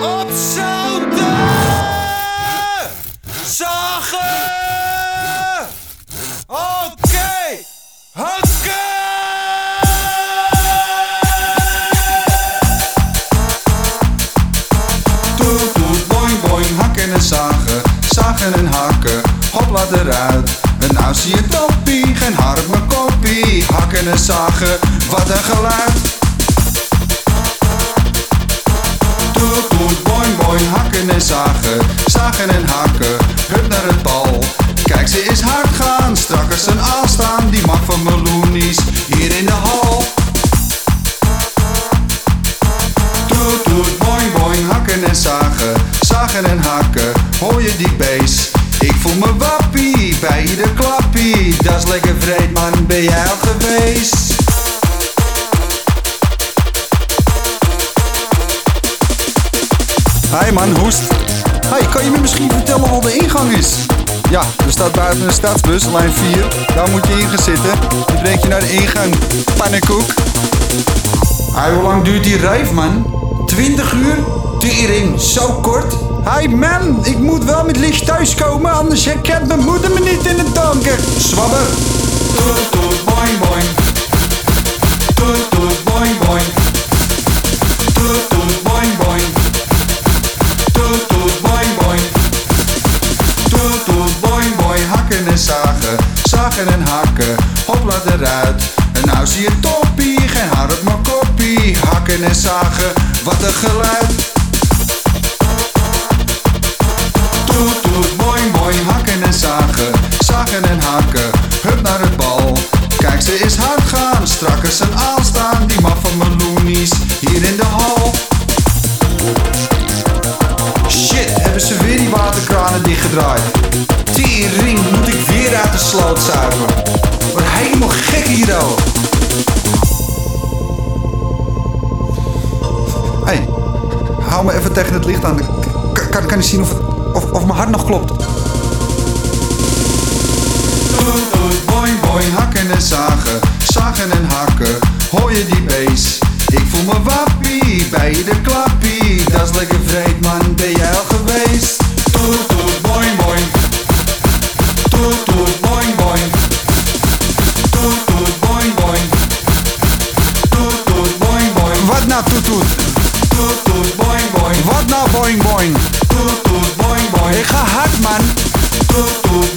Op zouten! Zagen! Oké! Hakken! Boing, boing, hakken en zagen, zagen en hakken, hopla eruit. Een nou zie je toppie, geen mijn koppie. Hakken en zagen, wat een geluid. Hakken en zagen, zagen en hakken, hup naar het bal. Kijk, ze is hard gaan, strak als een aanstaan, die mag van meloenies, hier in de hal. Toet, toet, boing, boing, hakken en zagen, zagen en hakken, hoor je die beest? Ik voel me wappie, bij ieder klappie, dat is lekker vreed man, ben jij al geweest? Hi man, hoest. Hey, kan je me misschien vertellen wat de ingang is? Ja, er staat buiten een stadsbus, lijn 4. Daar moet je in gaan zitten. Die brengt je naar de ingang. Pannenkoek. Hey, hoe lang duurt die rijf, man? 20 uur? Tering, zo kort? Hey man, ik moet wel met licht thuiskomen, anders herkent mijn moeder me niet in het donker. Zwabber. Zagen en hakken. Hopla eruit. En nou zie je toppie, geen haar op mijn koppie. Hakken en zagen, wat een geluid. Toet, toet, boing, boing, hakken en zagen, zagen en hakken, hup naar het bal. Kijk, ze is hard gaan, strak als een aanstaan, die mag van meloenies, hier in de hal. Shit, hebben ze weer die waterkranen dichtgedraaid. Tering, moet ik weer uit de sloot zuigen. Word helemaal gek hier, oh. Hey, hou me even tegen het licht aan. Kan, kan, kan ik zien of, of, of mijn hart nog klopt? Boing, boing, hakken en zagen, zagen en hakken, hoor je die beest? Ik voel me wappie, bij de klappie, nou boing, boing? Toet, toet, boing, boing. Ik ga hard man. Toet, toet,